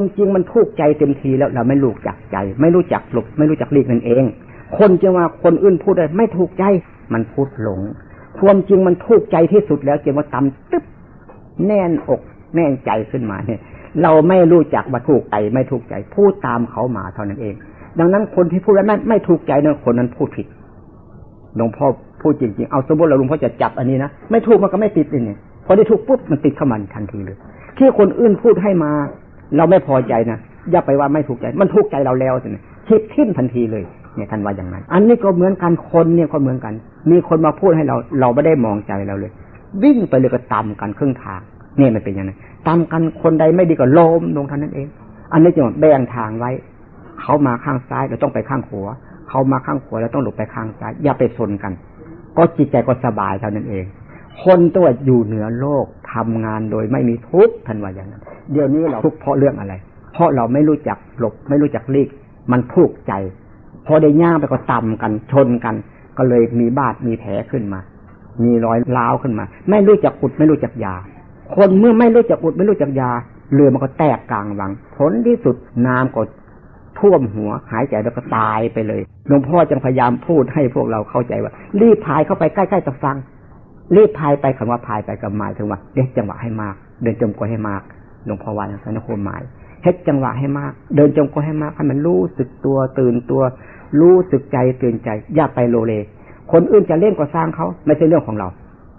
ความจริงมันทุกข์ใจเต็มทีแล้วเราไม่รู้จักใจ ไม่รู้จักหลบไม่รู้จักหลีกนั่นเอง คนจะว่าคนอื่นพูดได้ไม่ถูกใจ มันพูดหลง ความจริงมันทุกข์ใจที่สุดแล้วจะมาตำตึ๊บแน่นอกแน่นใจขึ้นมาเนี่ย เราไม่รู้จักว่าถูกใจไม่ถูกใจ พูดตามเขามาเท่านั้นเอง ดังนั้นคนที่พูดแล้วไม่ไม่ถูกใจนี่ยคนนั้นพูดผิดหลวงพ่อพูดจริงๆ เอาสมมติเราหลวงพ่อจะจับอันนี้นะไม่ถูกมันก็ไม่ติดเลยเนี่ยพอได้ถูกปุ๊บมันติดเข้ามันทันทีเลย ที่คนอื่นพูดให้มา เราไม่พอใจนะอย่าไปว่าไม่ถูกใจ มันถูกใจเราแล้วสิเนี่ยทิบทิ้มทันทีเลยเนี่ยท่านว่าอย่างนั้น อันนี้ก็เหมือนกันคนเนี่ยก็เหมือนกัน มีคนมาพูดให้เรา เราไม่ได้มองใจเราเลย วิ่งไปเลยก็ตามกันครึ่งทางเนี่ยมันเป็นอย่างนั้นตามกันคนใดไม่ดีก็ล้มลงเท่านั้นเอง อันนี้จึงแบ่งทางไว้ เขามาข้างซ้ายเราต้องไปข้างขวาเขามาข้างขวาเราต้องหลบไปข้างซ้ายอย่าไปชนกัน ก็จิตใจก็สบายเท่านั้นเอง คนตัวอยู่เหนือโลก ทำงานโดยไม่มีทุกข์ท่านว่าอย่างนั้น เดี๋ยวนี้เราทุกข์เพราะเรื่องอะไร เพราะเราไม่รู้จักหลบ ไม่รู้จักลีก มันทุกข์ใจ พอได้ย่างไปก็ต่ำกันชนกัน ก็เลยมีบาดมีแผลขึ้นมา มีรอยร้าวขึ้นมา ไม่รู้จักอุดไม่รู้จักยา คนเมื่อไม่รู้จักอุดไม่รู้จักยาเรือมันก็แตกกลางวัง ผลที่สุดน้ำก็ท่วมหัวหายใจแล้วก็ตายไปเลยหลวงพ่อจึงพยายามพูดให้พวกเราเข้าใจว่า รีบพายเข้าไปใกล้ๆตะฟัง รีบพายไปคำว่าพายไปกับหมายถึงว่าเด็กจังหวะให้มาก เดินจมก็ให้มากหลวงพ่อวาอย่างนั้นควหมายเฮ็ดจังหวะให้มาก เดินจมก็ให้มากให้มันรู้สึกตัวตื่นตัว รู้สึกใจตื่นใจ อย่าไปโลเล คนอื่นจะเล่นก็สร้างเขาไม่ใช่เรื่องของเรา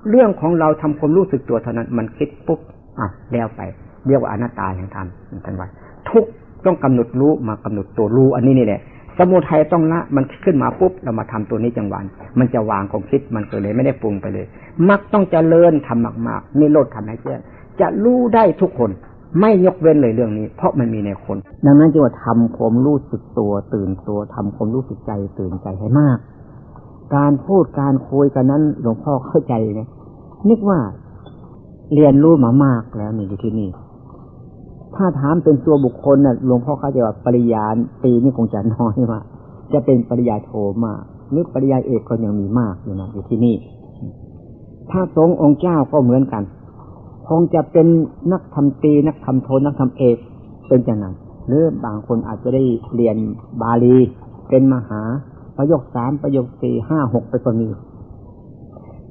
เรื่องของเราทำความรู้สึกตัวเท่านั้น มันคิดปุ๊บอะแล้วไป เรียกว่าอนัตตาแห่งธรรมท่านว่าทุกต้องกำหนดรู้มากำหนดตัวรู้อันนี้นี่แหละสมุทัยต้องละมันขึ้นมาปุ๊บเรามาทำตัวนี้จังหวะมันจะวางของคิดมันเกิดเลยไม่ได้ปรุงไปเลย มักต้องเจริญทำมากๆนี่โลดทำให้แจ้งจะรู้ได้ทุกคน ไม่ยกเว้นเลยเรื่องนี้ เพราะมันมีในคน ดังนั้นจึงว่าทำความรู้สึกตัว ตื่นตัวทำความรู้สึกใจ ตื่นใจให้มาก การพูดการคุยกันนั้นหลวงพ่อเข้าใจนะนึกว่าเรียนรู้มามากแล้วนี่อยู่ที่นี่ ถ้าถามเป็นตัวบุคคลนะ่ะหลวงพ่อเข้าใจว่าปริญาปีนี่คงจะน้อยมากจะเป็นปริญาโทมากหรือปริญาเอกก็ยังมีมากอยู่นะอยู่ที่นี่ ถ้าสงฆ์องค์เจ้าก็เหมือนกัน คงจะเป็นนักทำตี นักทำโทนักทำเอกเป็นอย่างนั้นหรือบางคนอาจจะได้เรียนบาลี เป็นมหาประโยคสามประโยคสี่ห้าหกไปก็มี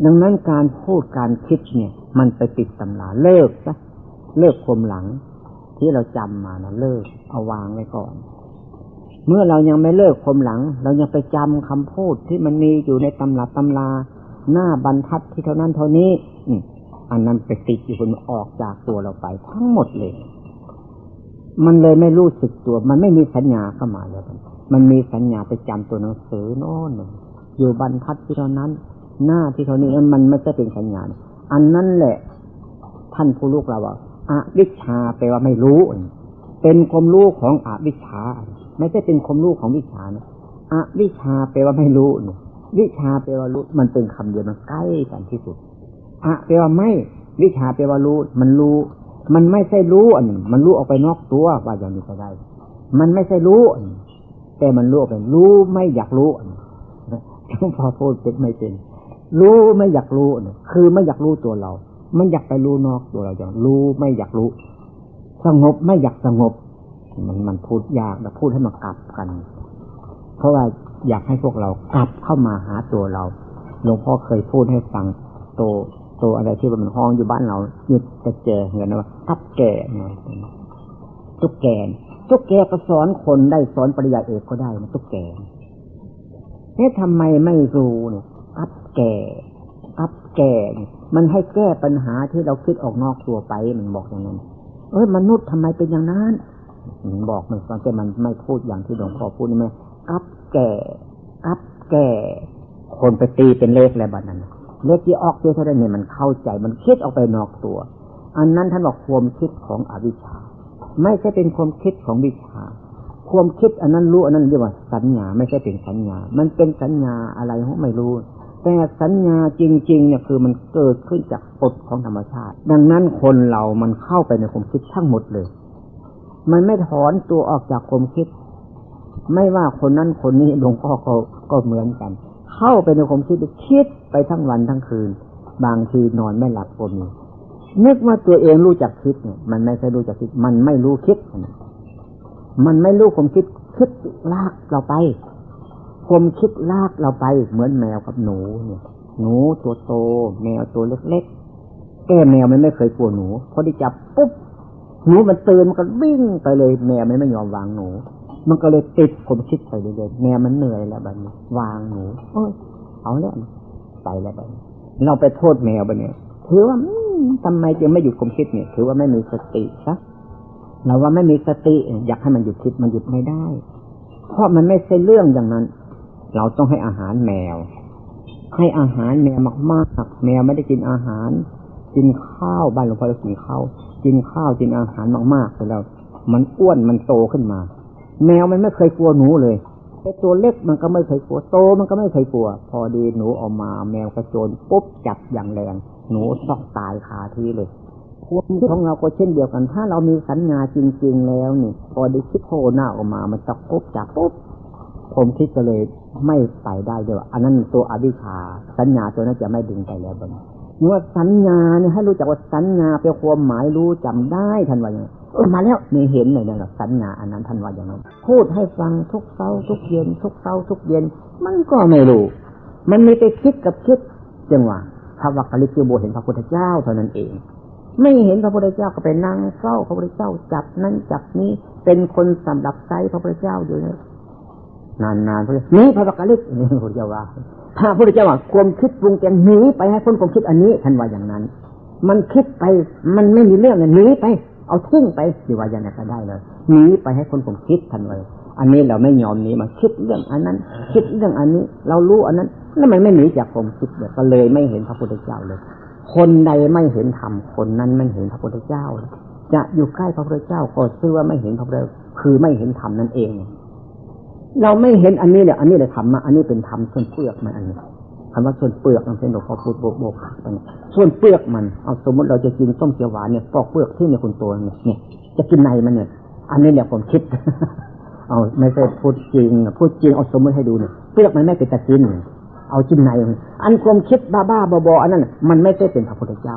ดังนั้นการพูดการคิดเนี่ย มันไปติดตำราเลิกซะเลิกคมหลัง ที่เราจำมานะเลิกเอาวางไว้ก่อน เมื่อเรายังไม่เลิกคมหลัง เรายังไปจำคำพูดที่มันมีอยู่ในตำราตำรา หน้าบรรทัดที่เท่านั้นเท่านี้ อือันนั้นไปติดอยู่บนออกจากตัวเราไป ทั้งหมดเลย มันเลยไม่รู้สึกตัว มันไม่มีสัญญาเข้ามาเลยมันมีสัญญาไปจำตัวหนังสือโน่นอยู่บรรทัดที่เท่านั้น หน้าที่เท่านี้มันไม่ใช่เป็นสัญญาอันนั้นแหละ ท่านผู้ลูกเราอะอวิชชาแปลว่าไม่รู้ เป็นความรู้ของอวิชชา ไม่ใช่เป็นความรู้ของวิชานะอวิชชาแปลว่าไม่รู้ วิชาแปลว่ารู้มันเป็นคำเดียวมันใกล้กันที่สุดอะแปลว่าไม่ วิชาแปลว่ารู้มันรู้ มันไม่ใช่รู้อันหนึ่งมันรู้ออกไปนอกตัวว่าอย่างนี้ก็ได้ มันไม่ใช่รู้แต่มันรู้ไปรู้ไม่อยากรู้พอพูดเป็นไม่เป็น รู้ไม่อยากรู้คือไม่อยากรู้ตัวเรา มันอยากไปรู้นอกตัวเราอย่างรู้ไม่อยากรู้ สงบไม่อยากสงบ มันมันพูดยากแต่พูดให้มันกลับกัน เพราะว่าอยากให้พวกเรากลับเข้ามาหาตัวเราหลวงพ่อเคยพูดให้ฟังโตโตอะไรที่มันห้องอยู่บ้านเราหยุดกระเจเหมือนว่าทับแก่น่อยตุ๊กแก่ตุ๊กแกก็สอนคนได้สอนปริญญาเอกก็ได้นะตุ๊กแกเนี่ยทำไมไม่รู้เนี่ยทับแก่ทับแก่มันให้แก้ปัญหาที่เราคิดออกนอกตัวไปมันบอกอย่างนั้น เอ้ยมนุษย์ทำไมเป็นอย่างนั้นมันบอกมันฟังแต่มันไม่พูดอย่างที่หลวงพ่อพูดนี่ไหม กับแก่กับแก่ คนไปตีเป็นเลขอะไรบ้านั้นเลขที่ออกเยอะเท่าไรเนี่ยมันเข้าใจ มันคิดออกไปนอกตัว อันนั้นท่านบอกความคิดของอวิชชา ไม่ใช่เป็นความคิดของวิชา ความคิดอันนั้นรู้อันนั้นเรียกว่าสัญญา ไม่ใช่เป็นสัญญา มันเป็นสัญญาอะไรเขาไม่รู้แต่สัญญาจริง ๆ เนี่ยคือมันเกิดขึ้นจากกฎของธรรมชาติ ดังนั้นคนเรามันเข้าไปในความคิดทั้งหมดเลย มันไม่ถอนตัวออกจากความคิด ไม่ว่าคนนั้นคนนี้หลวงพ่อก็ก็เหมือนกัน เข้าไปในความคิดคิดไปทั้งวันทั้งคืน บางทีนอนไม่หลับก็มีนึกว่าตัวเองรู้จักคิดเนี่ย มันไม่ใช่รู้จักคิด มันไม่รู้คิด มันไม่รู้ความคิดคิดลากเราไปความคิดลากเราไป เหมือนแมวกับหนูเนี่ย หนูตัวโต แมวตัวเล็กๆแก้แมวมันไม่เคยกลัวหนูพอได้จับปุ๊บหนูมันตื่นมันก็วิ่งไปเลย แมวมันไม่ยอมวางหนู มันก็เลยติดความคิดไปเรื่อยๆแมวมันเหนื่อยแล้วแบบนี้ วางหนูเอ้ยเอาแล้วไปแล้วแบบนี้เราไปโทษแมวไปเนี่ยถือว่าทำไมจึงไม่หยุดความคิดเนี่ย ถือว่าไม่มีสติซะเราว่าไม่มีสติ อยากให้มันหยุดคิดมันหยุดไม่ได้ เพราะมันไม่ใช่เรื่องอย่างนั้น เราต้องให้อาหารแมว ให้อาหารแมวมากๆแมวไม่ได้กินอาหาร กินข้าวบ้านหลวงพ่อเรากินข้าวกินข้าวกินอาหารมากๆไปแล้วมันอ้วนมันโตขึ้นมา แมวมันไม่เคยกลัวหนูเลยไอ้ตัวเล็กมันก็ไม่เคยกลัวโตมันก็ไม่เคยกลัว พอดีหนูออกมา แมวกระโจนปุ๊บจับอย่างแรง หนูซอกตายคาที่เลยความคิดของเราก็เช่นเดียวกัน ถ้าเรามีสัญญาจริง ๆ แล้วนี่ พอได้คิดโผล่หน้าออกมามันจะปุ๊บจับปุ๊บผมคิดก็เลยไม่ไปได้เดียวอันนั้นตัวอวิชชาสัญญาตัวนั้นจะไม่ดึงไปแล้วบนเมื่อสัญญาเนี่ยให้รู้จักว่าสัญญาเป็นความหมายรู้จำได้ทันว่าอย่างเออ มาแล้วนี่เห็นเลยนะสัญญาอันนั้นทันว่าอย่างนั้นพูดให้ฟังทุกเช้าทุกเย็น ทุกเช้าทุกเย็น มันก็ไม่รู้ มันมีแต่คิดกับคิดจังหวะพระวักกลิกิโบเห็นพระพุทธเจ้าเท่านั้นเอง ไม่เห็นพระพุทธเจ้าก็ไปนั่งเฝ้าพระพุทธเจ้าจับนั่นจับนี้เป็นคนสำหรับใจพระพุทธเจ้าอยู่เนี่ยนานๆพระนี้พระวักกลิกนี่พระพุทธเจ้าว่าพระพุทธเจ้าว่าความคิดปรุงแต่งหนีไปให้คนความคิดอันนี้ท่านว่าอย่างนั้น มันคิดไปมันไม่มีเรื่องเนี่ยหนีไป เอาทิ้งไปดีว่าอย่างนั้นก็ได้เลยหนีไปให้คนความคิดท่านว่าอันนี้เราไม่ยอมหนีมาคิดเรื่องอันนั้น คิดเรื่องอันนี้ เรารู้อันนั้นแล้วมันไม่หนีจากความคิดเลยก็เลยไม่เห็นพระพุทธเจ้าเลย คนใดไม่เห็นธรรมคนนั้นไม่เห็นพระพุทธเจ้า จะอยู่ใกล้พระพุทธเจ้าก็ชื่อว่าไม่เห็นพระพุทธคือไม่เห็นธรรมนั่นเอง เราไม่เห็นอันนี้เนี่ยอันนี้เลยธรรมะอันนี้เป็นธรรมส่วนเปลือกมันอันนี้ คำว่าส่วนเปลือกมันเป็นหลวงพ่อพูดโบกโบกไปส่วนเปลือกมันเอาสมมติเราจะกินส้มเขียวหวานเนี่ยปอกเปลือกที่เนี่ยคุณตัวเนี่ยเนี่ย จะกินในมันเนี่ย อันนี้เนี่ยผมคิด เอาไม่ใช่พูดจริงพูดจริงเอาสมมติให้ดูเนี่ยเปลือกมันไม่เป็นตะกินเอาจิ้นในอันความคิดบ้าบ้าบออันนั้นมันไม่ใช่เป็นพระพุทธเจ้า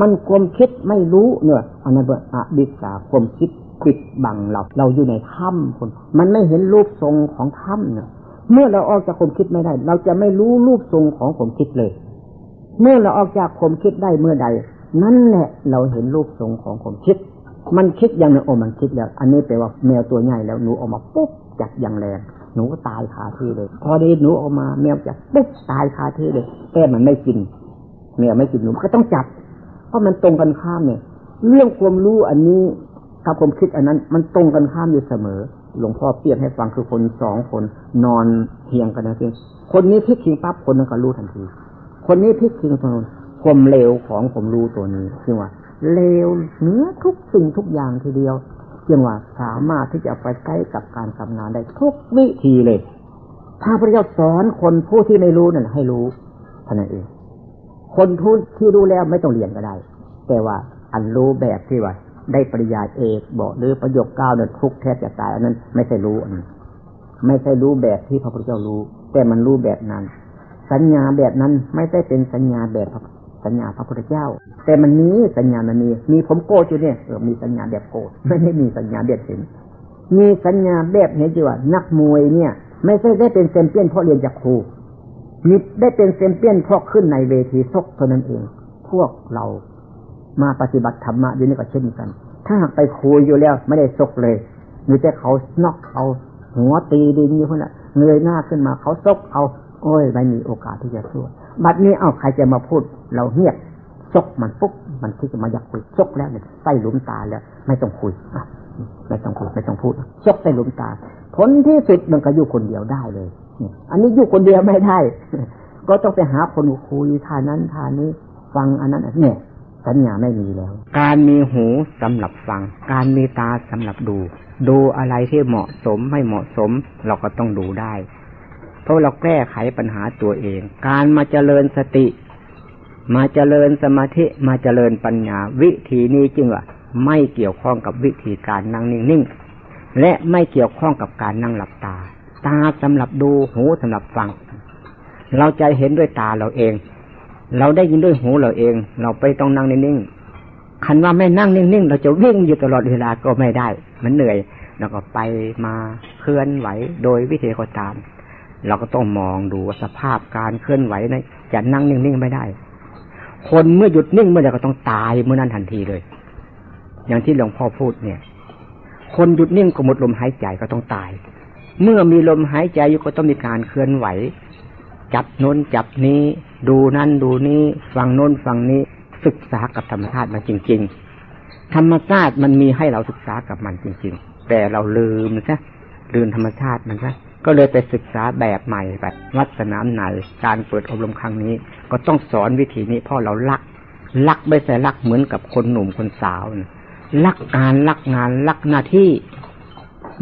มันความคิดไม่รู้เนี่ยอันนั้นเป็นอดิสาความคิดปิดบังเรา เราอยู่ในถ้ำคน มันไม่เห็นรูปทรงของถ้ำเนี่ย เมื่อเราออกจากความคิดไม่ได้ เราจะไม่รู้รูปทรงของความคิดเลย เมื่อเราออกจากความคิดได้เมื่อใด นั่นแหละเราเห็นรูปทรงของความคิด มันคิดอย่างนึงโอ้มันคิดแล้ว อันนี้แปลว่าแมวตัวใหญ่แล้วหนูออกมาปุ๊บจับอย่างแรงหนูก็ตายคาที่เลย พอดีหนูออกมาแมวจับปุ๊บตายคาที่เลยแต่มันไม่กินแมวไม่กินหนูก็ต้องจับ เพราะมันตรงกันข้ามเนี่ย เรื่องความรู้อันนี้ถ้าความคิดอันนั้น มันตรงกันข้ามอยู่เสมอ หลวงพ่อเปรียบให้ฟังคือคนสองคนนอนเทียงกันนะเพียงคนนี้พลิกทิ้งปั๊บคนนั้นก็รู้ทันที คนนี้พลิกทิ้งตรงนั้นความเลวของผมรู้ตัวนี้คือว่าเลวเนื้อทุกสิ่งทุกอย่างทีเดียวจึงว่าสามารถที่จะไปใช้กับการทำงานได้ทุกวิธีเลยพระพุทธเจ้าสอนคนผู้ที่ไม่รู้นั่นให้รู้ท่านเองคนผู้ที่รู้แล้วไม่ต้องเรียนก็ได้ แต่ว่าอันรู้แบบที่ว่า ได้ปริญญาเอกบอกหรือประโยคเก้าเนี่ยทุกแทบจะตายอันนั้น ไม่ใช่รู้อันนั้นไม่ใช่รู้แบบที่พระพุทธเจ้ารู้ แต่มันรู้แบบนั้น สัญญาแบบนั้นไม่ได้เป็นสัญญาแบบสัญญาพระพุทธเจ้า แต่มันนี้สัญญามันมีมีผมโกรธอยู่เนี่ยเออมีสัญญาแบบโกรธไม่ได้มีสัญญาแบบเห็นมีสัญญาแบบเห็นจีว่านักมวยเนี่ย ไม่ใช่ได้เป็นแชมเปี้ยนเพราะเรียนจากครูมีได้เป็นแชมเปี้ยนเพราะขึ้นในเวทีชกเท่านั้นเอง พวกเรา มาปฏิบัติธรรมะอยู่นี่ก็เช่นกัน ถ้าไปคุยอยู่แล้วไม่ได้ชกเลยมีแต่เขาน็อกเอาหัวตีดินอยู่คนละเงยหน้าขึ้นมาเขาชกเอา โอ้ยไม่มีโอกาสที่จะสู้บัดนี้เอาใครจะมาพูด เราเงียบชกมันปุ๊บมันที่จะมาอยากคุยชกแล้วเนี่ยใส่หลุมตาแล้ว ไม่ต้องคุยไม่ต้องคุยไม่ต้องพูดซกใส่หลุมตา ผลที่สุดมันก็อยู่คนเดียวได้เลยอันนี้อยู่คนเดียวไม่ได้ ก็ต้องไปหาคนคุยทานั้นทานี้ ฟังอันนั้นเนี่ย สัญญาไม่มีแล้ว การมีหูสำหรับฟัง การมีตาสำหรับดู ดูอะไรที่เหมาะสมไม่เหมาะสม เราก็ต้องดูได้ เพราะเราแก้ไขปัญหาตัวเอง การมาเจริญสติ มาเจริญสมาธิมาเจริญปัญญา วิธีนี้จึงว่าไม่เกี่ยวข้องกับวิธีการนั่งนิ่งๆและไม่เกี่ยวข้องกับการนั่งหลับตา ตาสำหรับดูหูสำหรับฟัง เราใจเห็นด้วยตาเราเอง เราได้ยินด้วยหูเราเอง เราไปต้องนั่งนิ่งๆคันว่าไม่นั่งนิ่งๆเราจะวิ่งอยู่ตลอดเวลาก็ไม่ได้ มันเหนื่อยแล้วก็ไปมาเคลื่อนไหวโดยวิธีก็ตาม เราก็ต้องมองดูสภาพการเคลื่อนไหวนะจะนั่งนิ่งๆไม่ได้ คนเมื่อหยุดนิ่งเมื่อใดก็ต้องตายเมื่อนั้นทันทีเลย อย่างที่หลวงพ่อพูดเนี่ย คนหยุดนิ่งก็หมดลมหายใจก็ต้องตาย เมื่อมีลมหายใจอยู่ก็ต้องมีการเคลื่อนไหว จับน้นจับนี้ ดูนั่นดูนี้ฟังโน้นฟังนี้ศึกษากับธรรมชาติมันจริง ๆ ธรรมชาติมันมีให้เราศึกษากับมันจริง ๆ แต่เราลืมซะลืมธรรมชาติมันซะก็เลยไปศึกษาแบบใหม่ไปวัดสนามไหนการเปิดอบรมครั้งนี้ ก็ต้องสอนวิธีนี้เพราะเราลักลักไม่ใช่ลักเหมือนกับคนหนุ่มคนสาวนะลักการลักงานลักหน้าที่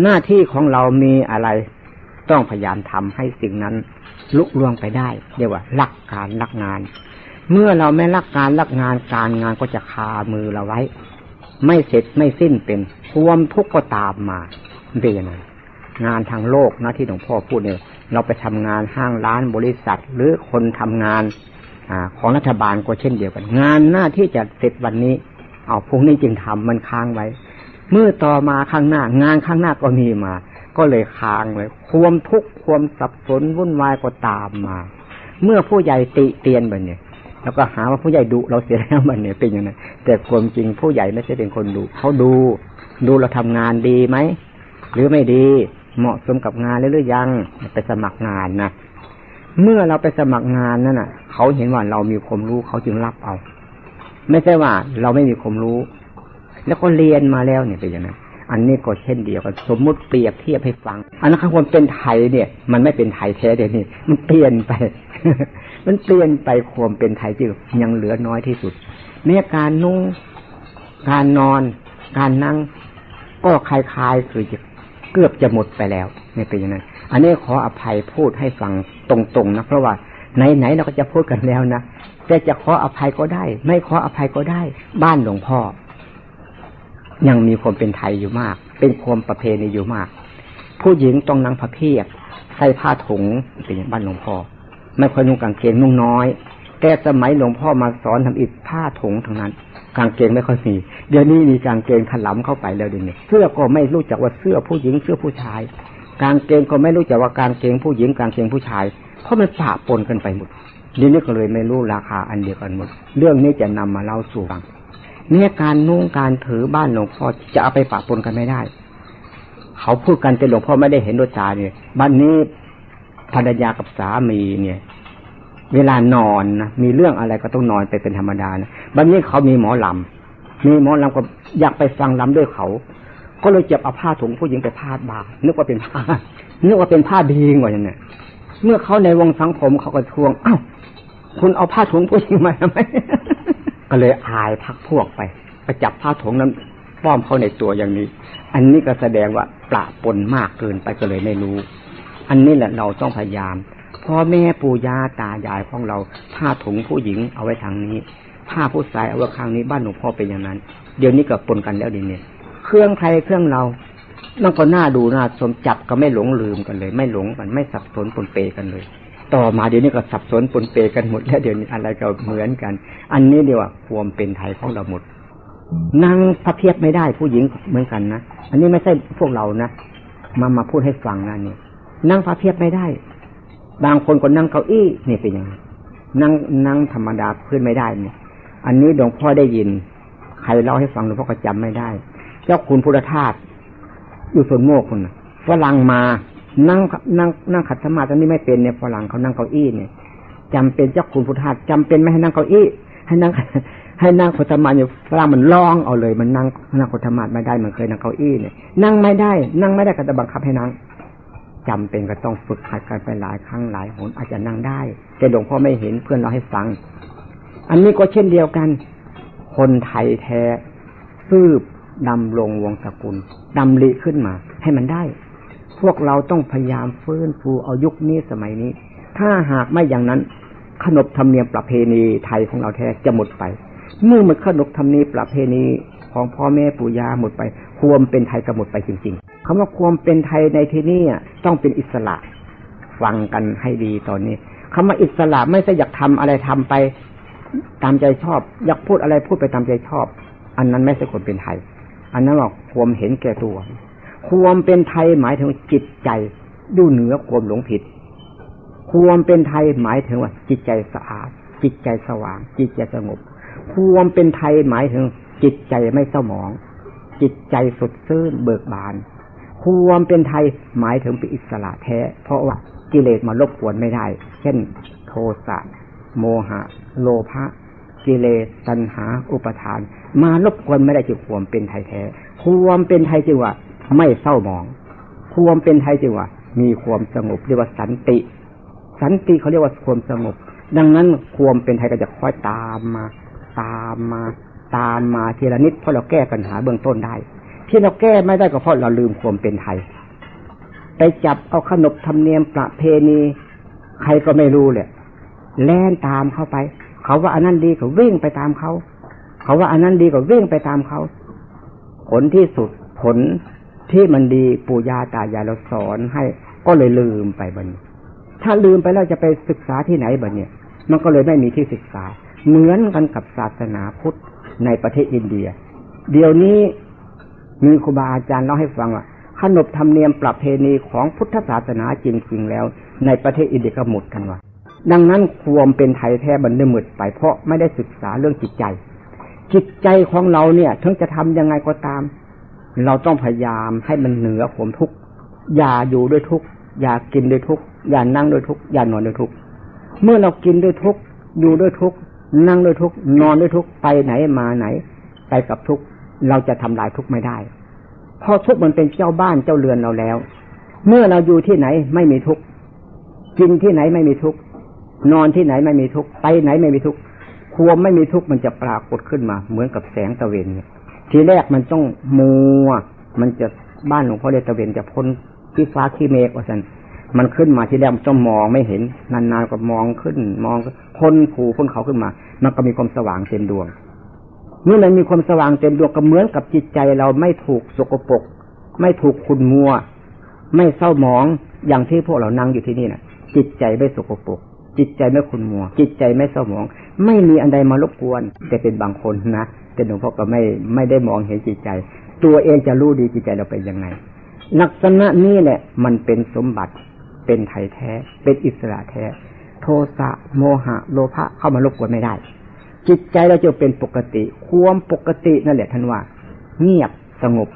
หน้าที่ของเรามีอะไร ต้องพยายามทำให้สิ่งนั้นลุล่วงไปได้เรียกว่าลักการลักงาน เมื่อเราไม่ลักการลักงานการงานก็จะคามือเราไว้ ไม่เสร็จไม่สิ้นเป็นความทุกข์ก็ตามมาเบียนงานทางโลกนะที่หลวงพ่อพูดเนี่ยเราไปทำงานห้างร้านบริษัท หรือคนทำงานอของรัฐบาลก็เช่นเดียวกัน งานหน้าที่จะเสร็จวันนี้ เอาพรุ่งนี้จึงทำมันค้างไว้ เมื่อต่อมาข้างหน้างานข้างหน้าก็มีมา ก็เลยค้างเลย ความทุกข์ความสับสนวุ่นวายก็ตามมา เมื่อผู้ใหญ่ติเตียนแบบนี้แล้วก็หาว่าผู้ใหญ่ดุเราเสียแล้วมันเนี่ยเป็นอย่างนั้นแต่ความจริงผู้ใหญ่ไม่ใช่เป็นคนดุเขาดู ดูเราทำงานดีไหมหรือไม่ดีเหมาะสมกับงานหรือยังไปสมัครงานนะเมื่อเราไปสมัครงานนั่นน่ะ เขาเห็นว่าเรามีความรู้เขาจึงรับเอา ไม่ใช่ว่าเราไม่มีความรู้ แล้วก็เรียนมาแล้วเนี่ยเป็นอย่างนั้น อันนี้ก็เช่นเดียวกัน สมมุติเปรียบเทียบให้ฟัง อันนั้นความเป็นไทยเนี่ย มันไม่เป็นไทยแท้เดี๋ยวนี้มันเปลี่ยนไป มันเปลี่ยนไปความเป็นไทยจึงยังเหลือน้อยที่สุดแม้การนุ่งการนอน การนั่ง ก็คล้ายๆคือเกือบจะหมดไปแล้วไม่เป็นอย่างนั้น อันนี้ขออภัยพูดให้ฟังตรงๆนะเพราะว่าไหนๆเราก็จะพูดกันแล้วนะแต่จะขออภัยก็ได้ ไม่ขออภัยก็ได้ บ้านหลวงพ่อ ยังมีความเป็นไทยอยู่มาก เป็นความประเพณีอยู่มาก ผู้หญิงต้องนั่งผ้าเพียกใส่ผ้าถุงเป็นอย่างบ้านหลวงพ่อ ไม่ค่อยนุ่งกางเกงนุ่งน้อย แต่สมัยหลวงพ่อมาสอนทำอิฐผ้าถุงทั้งนั้น กางเกงไม่ค่อยมี เดี๋ยวนี้มีกางเกงถลำเข้าไปแล้วเดี๋ยวนี้เสื้อก็ไม่รู้จักว่าเสื้อผู้หญิงเสื้อผู้ชาย กางเกงก็ไม่รู้จักว่ากางเกงผู้หญิงกางเกงผู้ชาย เพราะมันปะปนกันไปหมดเดี๋ยวนี้ก็เลยไม่รู้ราคาอันเดียวกันหมด เรื่องนี้จะนำมาเล่าสู่ฟัง เนี่ยการนุ่งการถือบ้านหลวงพ่อจะเอาไปปะปนกันไม่ได้ เขาพูดกันแต่หลวงพ่อไม่ได้เห็นด้วยตาเนี่ยบ้านนี้ภรรยากับสามีเนี่ย เวลานอนนะมีเรื่องอะไรก็ต้องนอนไปเป็นธรรมดานะบางทีเขามีหมอลำมีหมอลำก็อยากไปฟังลำด้วยเขา ก็เลยเจ็บเอาผ้าถุงผู้หญิงไปพาดบ่านึกว่าเป็นผ้านึกว่าเป็นผ้าดีกว่าอย่างนี้เมื่อเขาในวงสังคมเขาก็ทวงอ้าวคุณเอาผ้าถุงผู้หญิงมาทำไม ก็เลยอายพักพวกไปไปจับผ้าถุงนั้นป้อมเขาในตัวอย่างนี้ อันนี้ก็แสดงว่าปราปนมากเกินไปก็เลยไม่รู้ อันนี้แหละเราต้องพยายามพ่อแม่ปู่ย่าตายายของเราผ้าถุงผู้หญิงเอาไว้ทางนี้ ผ้าผู้ชายเอาไว้ข้างนี้บ้านหลวงพ่อเป็นอย่างนั้น เดี๋ยวนี้ก็ปนกันแล้วดีเนี่ยเครื่องใครเครื่องเรามันก็น่าดูน่าสมจับก็ไม่หลงลืมกันเลย ไม่หลงกันไม่สับสนปนเปกันเลย ต่อมาเดี๋ยวนี้ก็สับสนปนเปกันหมดแล้วเดี๋ยวนี้อะไรก็เหมือนกัน อันนี้เดียวว่าความเป็นไทยของเราหมดนั่งพระเพียบไม่ได้ผู้หญิงเหมือนกันนะอันนี้ไม่ใช่พวกเรานะมามาพูดให้ฟังนะนี่นั่งพระเพียบไม่ได้ บางคนก็นั่งเก้าอี้นี่เป็นยังนั่งนั่งธรรมดาพื้นไม่ได้เนี่ย อันนี้หลวงพ่อได้ยิน ใครเล่าให้ฟังหลวงพ่อก็จำไม่ได้ เจ้าคุณพุทธทาสอยู่ส่วนโมกคนฝรั่งมา นั่งนั่งนั่งขัดสมาธินนี้ไม่เป็นเนี่ยฝรั่งเขานั่งเก้าอี้เนี่ยจำเป็นเจ้าคุณพุทธาสจำเป็นไม่ให้นั่งเก้าอี้ ให้นั่ง ให้นั่งขัดสมาธิอยู่ฝรั่งมันร้องเอาเลย มันนั่งนั่งขัดสมาธิไม่ได้มันเคยนั่งเก้าอี้เนี่ยนั่งไม่ได้ นั่งไม่ได้ก็จะบังคับให้นั่งจำเป็นก็ต้องฝึกหัดกันไปหลายครั้งหลายหนอาจจะนั่งได้ แต่หลวงพ่อไม่เห็นเพื่อนเราให้ฟัง อันนี้ก็เช่นเดียวกัน คนไทยแท้ซืบดำลงวงสกุลดำริขึ้นมา ให้มันได้ พวกเราต้องพยายามฟื้นฟูเอายุคนี้สมัยนี้ ถ้าหากไม่อย่างนั้น ขนบธรรมเนียมประเพณีไทยของเราแท้จะหมดไป เมื่อมันขนบธรรมเนียมประเพณีของพ่อแม่ปู่ย่าหมดไป ควมเป็นไทยก็หมดไปจริง ๆคำว่าความเป็นไทยในที่นี้ต้องเป็นอิสระ ฟังกันให้ดีตอนนี้คำว่าอิสระไม่ใช่อยากทำอะไรทำไป ตามใจชอบ อยากพูดอะไรพูดไปตามใจชอบ อันนั้นไม่ใช่คนเป็นไทย อันนั้นว่าความเห็นแก่ตัว ความเป็นไทยหมายถึงจิตใจดูเหนือความหลงผิด ความเป็นไทยหมายถึงว่า จิตใจสะอาด จิตใจสว่าง จิตใจสงบ ความเป็นไทยหมายถึง จิตใจไม่เศร้าหมอง จิตใจสดชื่นเบิกบาน ความเป็นไทยหมายถึงเป็นอิสระแท้ เพราะว่ากิเลสมารบกวนไม่ได้ เช่น โทสะโมหะ โลภะกิเลสตัณหา อุปทาน มารบกวนไม่ได้จึงความเป็นไทยแท้ ความเป็นไทยจึงว่า ไม่เศร้าหมอง ความเป็นไทยจึงว่า มีความสงบเรียกว่าสันติ สันติเขาเรียกว่าความสงบ ดังนั้นความเป็นไทยก็จะค่อยตามมา ตามมา ตามมาทีละนิดเพราะเราแก้ปัญหาเบื้องต้นได้ ที่เราแก้ไม่ได้ก็เพราะเราลืมความเป็นไทย ไปจับเอาขนบธรรมเนียมประเพณี ใครก็ไม่รู้เลยแล่นตามเข้าไป เขาว่าอันนั้นดีก็วิ่งไปตามเขา เขาว่าอันนั้นดีก็วิ่งไปตามเขา ผลที่สุดผล ที่มันดีปู่ย่าตายายเราสอนให้ก็เลยลืมไปบันถ้าลืมไปแล้วจะไปศึกษาที่ไหนบันเนี่ย มันก็เลยไม่มีที่ศึกษา เหมือนกันกับศาสนาพุทธในประเทศอินเดีย เดี๋ยวนี้มีครูบาอาจารย์เล่าให้ฟังว่าขนบธรรมเนียมประเพณีของพุทธศาสนาจริง ๆ แล้ว ในประเทศอินเดียก็หมดกันว่าดังนั้นความเป็นไทยแท้บันได้หมดไปเพราะไม่ได้ศึกษาเรื่องจิตใจ จิตใจของเราเนี่ยถึงจะทำยังไงก็ตาม เราต้องพยายามให้มันเหนือผมทุกอย่าอยู่ด้วยทุกอย่ากินด้วยทุกอย่านั่งด้วยทุกอย่านอนด้วยทุกเมื่อเรากินด้วยทุกอยู่ด้วยทุกนั่งด้วยทุกนอนด้วยทุกไปไหนมาไหน ไปกับทุกเราจะทำลายทุกไม่ได้เพราะทุกมันเป็นเจ้าบ้านเจ้าเรือนเราแล้ว เมื่อเราอยู่ที่ไหนไม่มีทุกกินที่ไหนไม่มีทุกนอนที่ไหนไม่มีทุกไปไหนไม่มีทุกความไม่มีทุกมันจะปรากฏขึ้นมา เหมือนกับแสงตะเวนเนี่ย ทีแรกมันต้องมัว มันจะบ้านหลวงพ่อเดชตะเวนจะพ้นที่ฟ้าที่เมฆว่าสันมันขึ้นมาทีแรกมันต้องมองไม่เห็น นานๆก็มองขึ้น มองพ้นผูพ้นเขาขึ้นมา มันก็มีความสว่างเต็มดวงเมื่อมันมีความสว่างเต็มดวงก็เหมือนกับจิตใจเราไม่ถูกสกปรกไม่ถูกคุณมัว ไม่เศร้าหมองอย่างที่พวกเรานั่งอยู่ที่นี่นะ่ะ จิตใจไม่สกปรกจิตใจไม่คุณมัว จิตใจไม่เศร้าหมอง ไม่มีอันใดมารบกวน แต่เป็นบางคนนะแต่หลวงพ่อก็ไม่ไม่ได้มองเห็นจิตใจ ตัวเองจะรู้ดีจิตใจเราเป็นยังไงลักษณะนี้แหละ มันเป็นสมบัติเป็นไทยแท้ เป็นอิสระแท้ โทสะโมหะ โลภะเข้ามารบกวนไม่ได้ จิตใจเราจะเป็นปกติความปกตินั่นแหละท่านว่า เงียบสงบ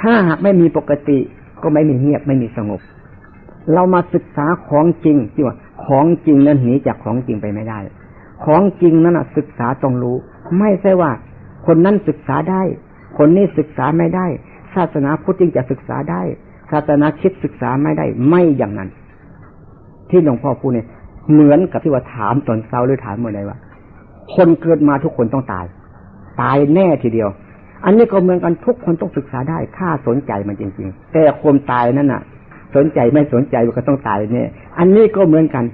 ถ้าหากไม่มีปกติก็ไม่มีเงียบไม่มีสงบ เรามาศึกษาของจริงที่ว่าของจริงนั้นหนีจากของจริงไปไม่ได้ ของจริงนั้นศึกษาต้องรู้ ไม่ใช่ว่า คนนั้นศึกษาได้ คนนี้ศึกษาไม่ได้ ศาสนาพุทธจึงจะศึกษาได้ ศาสนาคิดศึกษาไม่ได้ ไม่อย่างนั้น ที่หลวงพ่อพูดเนี่ยเหมือนกับที่ว่าถามตอนเช้าหรือถามเมื่อไหร่ว่า คนเกิดมาทุกคนต้องตาย ตายแน่ทีเดียว อันนี้ก็เหมือนกันทุกคนต้องศึกษาได้ถ้าสนใจมันจริง ๆ แต่ความตายนั่นน่ะ สนใจไม่สนใจมันก็ต้องตายเนี่ยอันนี้ก็เหมือนกัน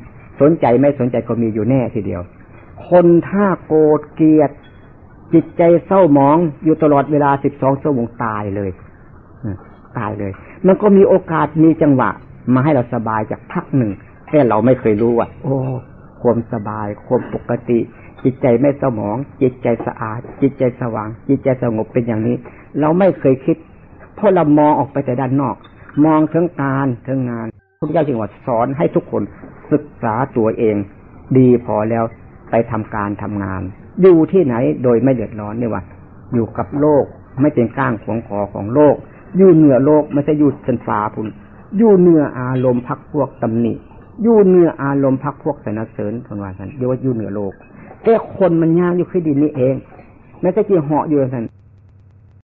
สนใจไม่สนใจก็มีอยู่แน่ทีเดียว คนถ้าโกรธเกลียด จิตใจเศร้าหมองอยู่ตลอดเวลาสิบสองชั่วโมงตายเลยตายเลย มันก็มีโอกาสมีจังหวะ มาให้เราสบายจากพักหนึ่งแต่เราไม่เคยรู้ว่าโอ้ความสบายความปกติ จิตใจไม่เศร้าหมอง จิตใจสะอาด จิตใจสว่าง จิตใจสงบเป็นอย่างนี้ เราไม่เคยคิด เพราะเรามองออกไปแต่ด้านนอก มองถึงการถึงงานพระเจ้าจึงว่าสอนให้ทุกคนศึกษาตัวเอง ดีพอแล้ว ไปทำการทำงาน อยู่ที่ไหนโดยไม่เดือดร้อนเนี่ยว่า อยู่กับโลกไม่เป็นก้างขวงคอของโลก อยู่เหนือโลกไม่ใช่อยู่ชันฟ้าพุ่นอยู่เหนืออารมณ์พักพวกตำหนิอยู่เหนืออารมณ์พักพวกสนเสริญคนว่าสันเรียกว่าอยู่เหนือโลกแต่คนมันยากอยู่ขึ้นดินนี้เองไม่ใช่จีเหาะอยู่สัน